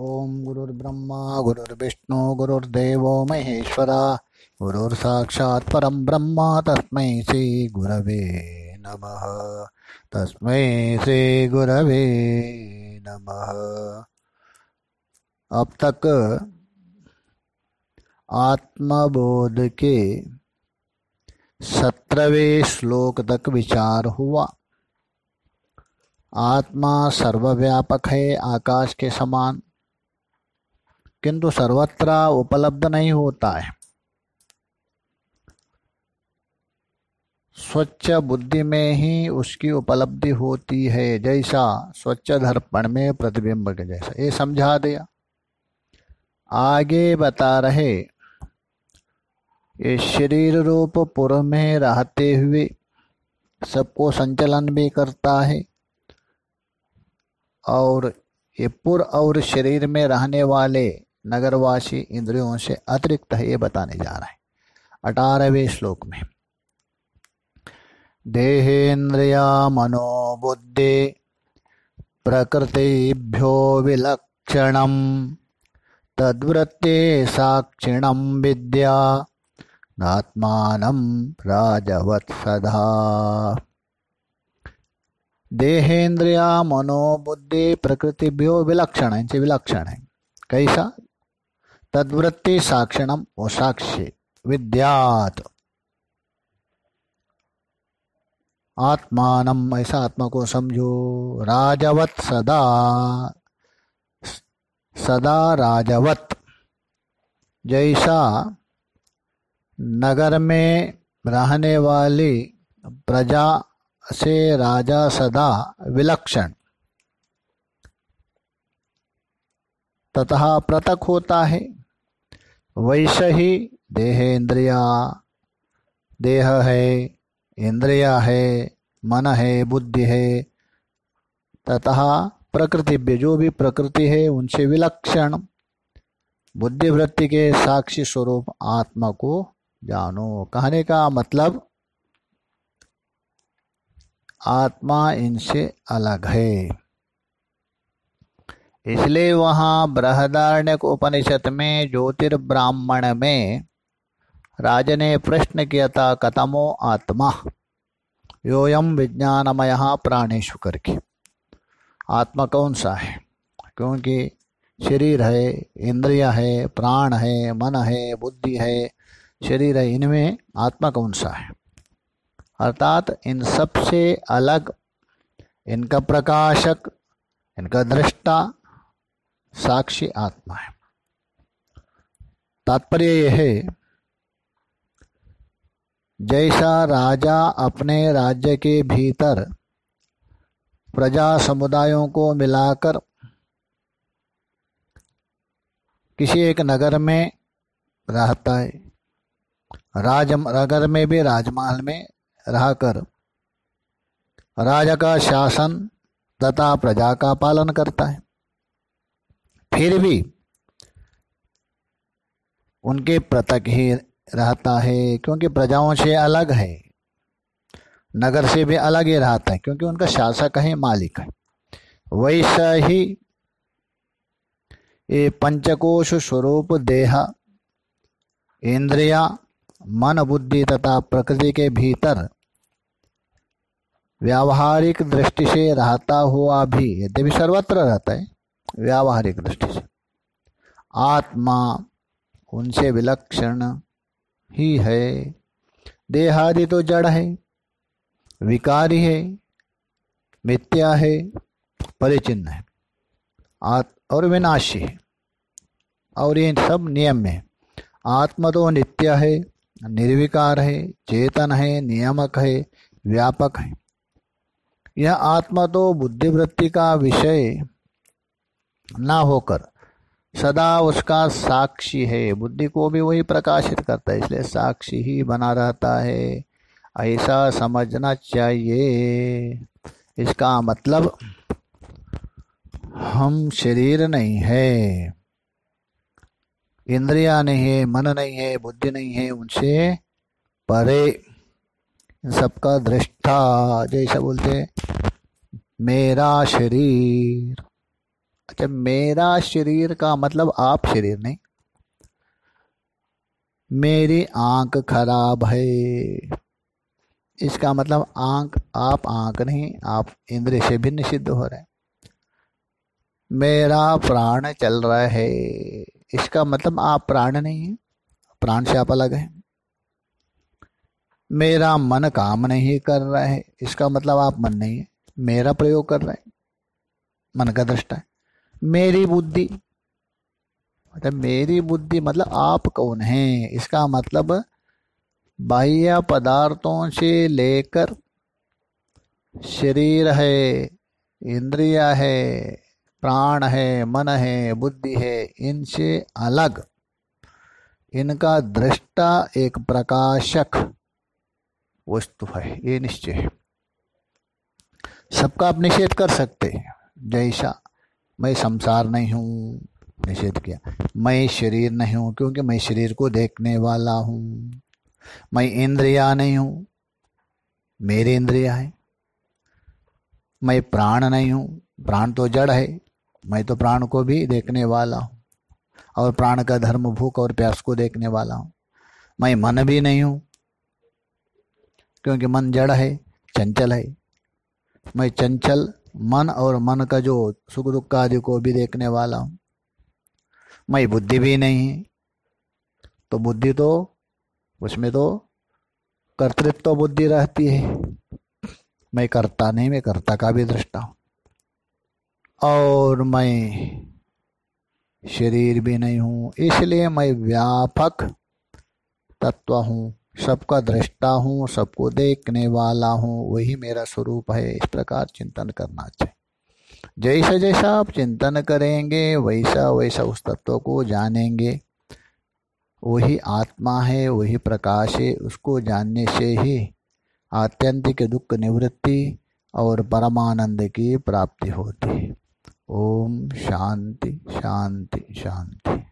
ओम गुरुर्ब्रह्मा, गुरुर्विष्णु, गुरुर्देव महेश्वरा, गुरुर्साक्षात् परम ब्रह्म, तस्मै श्री गुरवे नमः। तस्मै श्री गुरवे नमः। अब तक आत्मबोध के सत्रहवें श्लोक तक विचार हुआ। आत्मा सर्वव्यापक है, आकाश के समान। किंतु सर्वत्र उपलब्ध नहीं होता है। स्वच्छ बुद्धि में ही उसकी उपलब्धि होती है, जैसा स्वच्छ दर्पण में प्रतिबिंब के जैसा। ये समझा दिया। आगे बता रहे, ये शरीर रूप पुर में रहते हुए सबको संचलन भी करता है और ये पुर और शरीर में रहने वाले नगरवासी इंद्रियों से अतिरिक्त है, ये बताने जा रहा है। अठारहवें श्लोक में, देहेन्द्रिया मनोबुद्धि प्रकृतिभ्यो विलक्षणम तद्वृत्ते साक्षिणम विद्या, नात्मान राजवत् सदा। देहेन्द्रिया मनोबुद्धि प्रकृतिभ्यो विलक्षण, इनसे विलक्षण है। कैसा? तद्वृत्ति साक्षिणम साक्षी विद्यात। आत्मानम ऐसा आत्मा को समझो राजवत सदा। सदा राजवत। जैसा नगर में रहने वाली प्रजा से राजा सदा विलक्षण। तथा पृथक होता है। वैसे ही देह देहेन्द्रिया। देह है, इंद्रिया है, मन है, बुद्धि है। तथा प्रकृति, जो भी प्रकृति है, उनसे विलक्षण बुद्धि वृत्ति के साक्षी स्वरूप आत्मा को जानो। कहने का मतलब आत्मा इनसे अलग है। इसलिए वहाँ बृहदारण्यक उपनिषद में ज्योतिर्ब्राह्मण में राज ने प्रश्न किया था, कतमो आत्मा? योयम विज्ञानमय प्राणेशु करके। आत्मा कौन सा है? क्योंकि शरीर है, इंद्रिया है, प्राण है, मन है, बुद्धि है, शरीर है, इनमें आत्मा कौन सा है? अर्थात इन सबसे अलग, इनका प्रकाशक, इनका दृष्टा साक्षी आत्मा है। तात्पर्य यह है, जैसा राजा अपने राज्य के भीतर प्रजा समुदायों को मिलाकर किसी एक नगर में रहता है, राज, नगर में भी राजमहल में रहकर राजा का शासन तथा प्रजा का पालन करता है। फिर भी उनके पृथक ही रहता है, क्योंकि प्रजाओं से अलग है। नगर से भी अलग ही रहता है, क्योंकि उनका शासक है, मालिक है। वैसा ही ये पंचकोश स्वरूप देह, इंद्रिया, मन, बुद्धि तथा प्रकृति के भीतर व्यावहारिक दृष्टि से रहता हुआ भी, यद्यपि सर्वत्र रहता है व्यावहारिक दृष्टि से। आत्मा, उनसे विलक्षण ही है। देहादि तो जड़ है, विकारी है, मिथ्या है, परिचिन्न है। और विनाशी है। और ये सब नियम में आत्मा तो नित्य है, निर्विकार है, चेतन है, नियामक है, व्यापक है। यह आत्मा तो बुद्धिवृत्ति का विषय ना होकर सदा उसका साक्षी है। बुद्धि को भी वही प्रकाशित करता है, इसलिए साक्षी ही बना रहता है। ऐसा समझना चाहिए। इसका मतलब हम शरीर नहीं है, इंद्रिया नहीं है, मन नहीं है, बुद्धि नहीं है, उनसे परे। इन सबका दृष्टा, जैसा बोलते मेरा शरीर। अच्छा मेरा शरीर का मतलब आप शरीर नहीं। मेरी आँख खराब है। इसका मतलब आँख, आप आँख नहीं, आप इंद्र से भी निषिद्ध हो रहे मेरा प्राण चल रहा है। इसका मतलब आप प्राण नहीं है। प्राण से आप अलग है। मेरा मन काम नहीं कर रहा है। इसका मतलब आप मन नहीं है। मेरा प्रयोग कर रहे हैं। मन का दृष्टा है। मेरी बुद्धि। मतलब मेरी बुद्धि मतलब आप कौन हैं? इसका मतलब बाह्य पदार्थों से लेकर शरीर है, इंद्रिया है, प्राण है, मन है, बुद्धि है, इनसे अलग। इनका दृष्टा एक प्रकाशक वस्तु है, ये निश्चय है। सबका आप निषेध कर सकते हैं, जैसा मैं संसार नहीं हूँ, निषेध किया। मैं शरीर नहीं हूँ, क्योंकि मैं शरीर को देखने वाला हूँ। मैं इंद्रिया नहीं हूँ, मेरी इंद्रिया है। मैं प्राण नहीं हूँ, प्राण तो जड़ है, मैं तो प्राण को भी देखने वाला हूँ। और प्राण का धर्म भूख और प्यास को देखने वाला हूँ। मैं मन भी नहीं हूँ, क्योंकि मन जड़ है, चंचल है। मैं चंचल मन और मन का जो सुख दुख आदि को भी देखने वाला हूँ। मैं बुद्धि भी नहीं तो बुद्धि तो उसमें तो कर्तृत्व तो बुद्धि रहती है। मैं करता नहीं, मैं कर्ता का भी दृष्टा हूँ। और मैं शरीर भी नहीं हूँ, इसलिए मैं व्यापक तत्व हूँ। सबका दृष्टा हूँ, सबको देखने वाला हूँ, वही मेरा स्वरूप है। इस प्रकार चिंतन करना चाहिए। जैसा जैसा आप चिंतन करेंगे, वैसा वैसा उस तत्व को जानेंगे। वही आत्मा है, वही प्रकाश है, उसको जानने से ही आत्यंतिक दुख निवृत्ति और परमानंद की प्राप्ति होती है। ओम शांति शांति शांति।